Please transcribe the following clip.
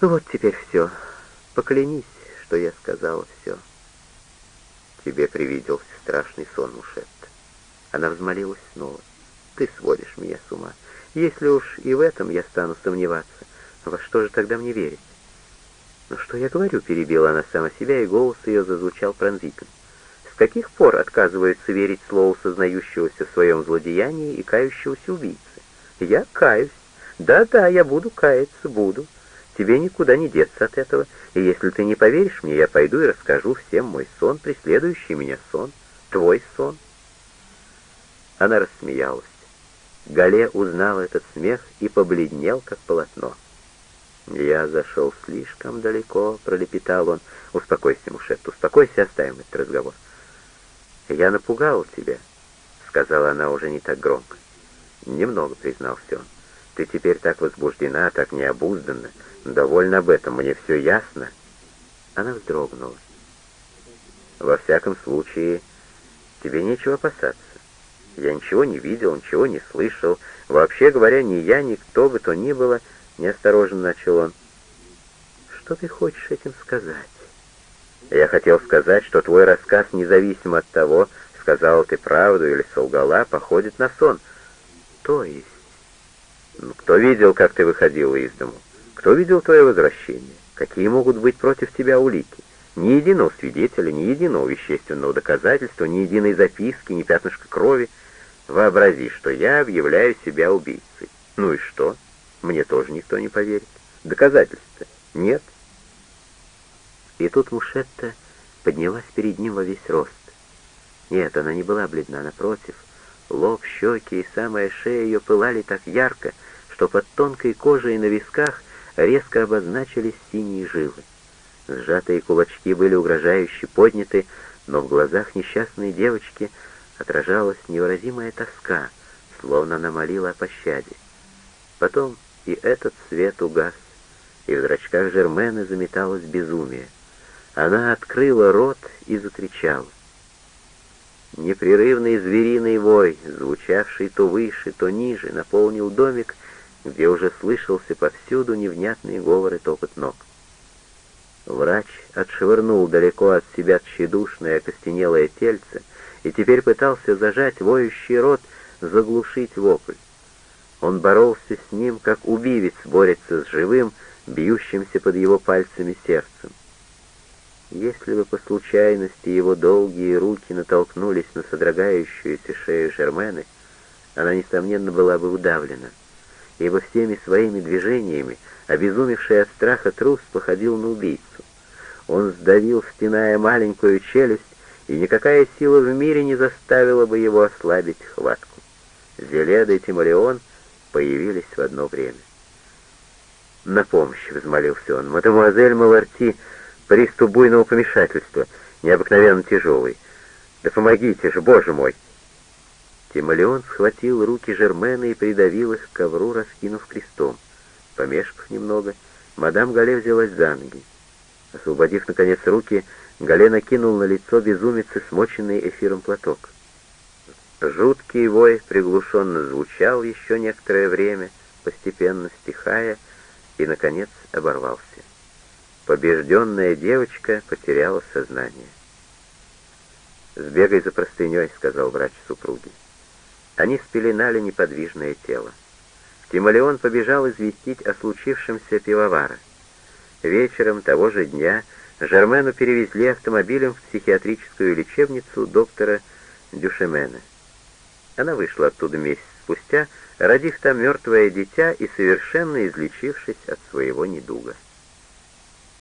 Вот теперь все. Поклянись, что я сказала все. Тебе привиделся страшный сон, Мушетта. Она взмолилась снова. Ты сводишь меня с ума. Если уж и в этом я стану сомневаться, во что же тогда мне верить? «Ну что я говорю?» — перебила она сама себя, и голос ее зазвучал пронзительно. «С каких пор отказывается верить слову сознающегося в своем злодеянии и кающегося убийцы? Я каюсь. Да-да, я буду каяться, буду. Тебе никуда не деться от этого, и если ты не поверишь мне, я пойду и расскажу всем мой сон, преследующий меня сон, твой сон». Она рассмеялась. Гале узнал этот смех и побледнел, как полотно. «Я зашел слишком далеко», — пролепетал он. «Успокойся, Мушет, успокойся, оставим этот разговор». «Я напугал тебя», — сказала она уже не так громко. «Немного», — признался он. «Ты теперь так возбуждена, так необузданна. Довольно об этом, мне все ясно». Она вздрогнула. «Во всяком случае, тебе нечего опасаться. Я ничего не видел, ничего не слышал. Вообще говоря, ни я, ни кто бы то ни было — неосторожно начал он. «Что ты хочешь этим сказать?» «Я хотел сказать, что твой рассказ, независимо от того, сказал ты правду или солгала, походит на сон. То есть...» ну, «Кто видел, как ты выходила из дому? Кто видел твое возвращение? Какие могут быть против тебя улики? Ни единого свидетеля, ни единого вещественного доказательства, ни единой записки, ни пятнышка крови. Вообрази, что я объявляю себя убийцей. Ну и что?» Мне тоже никто не поверит. Доказательств-то нет. И тут Мушетта поднялась перед ним во весь рост. Нет, она не была бледна, напротив. Лоб, щеки и самая шея ее пылали так ярко, что под тонкой кожей на висках резко обозначились синие жилы. Сжатые кулачки были угрожающе подняты, но в глазах несчастной девочки отражалась невыразимая тоска, словно она молила о пощаде. Потом и этот свет угас, и в зрачках Жермены заметалось безумие. Она открыла рот и закричала. Непрерывный звериный вой, звучавший то выше, то ниже, наполнил домик, где уже слышался повсюду невнятный говор и топот ног. Врач отшвырнул далеко от себя тщедушное окостенелое тельце и теперь пытался зажать воющий рот, заглушить вопль. Он боролся с ним, как убивец борется с живым, бьющимся под его пальцами сердцем. Если бы по случайности его долгие руки натолкнулись на содрогающуюся шею Жермены, она, несомненно, была бы удавлена, ибо всеми своими движениями, обезумевший от страха трус, походил на убийцу. Он сдавил, стеная маленькую челюсть, и никакая сила в мире не заставила бы его ослабить хватку. Зеледа и Тимолеон появились в одно время. «На помощь!» — взмолился он. «Мадемуазель Маларти, приступ буйного помешательства, необыкновенно тяжелый. Да помогите же, боже мой!» Тимолеон схватил руки Жермена и придавил их к ковру, раскинув крестом. Помешкав немного, мадам Гале взялась за ноги. Освободив, наконец, руки, Гале накинул на лицо безумицы смоченный эфиром платок. Жуткий вой приглушенно звучал еще некоторое время, постепенно стихая, и, наконец, оборвался. Побежденная девочка потеряла сознание. «Сбегай за простыней», — сказал врач супруги. Они спеленали неподвижное тело. Тимолеон побежал известить о случившемся пивовара. Вечером того же дня Жермену перевезли автомобилем в психиатрическую лечебницу доктора Дюшемена. Она вышла оттуда месяц спустя, родив там мертвое дитя и совершенно излечившись от своего недуга.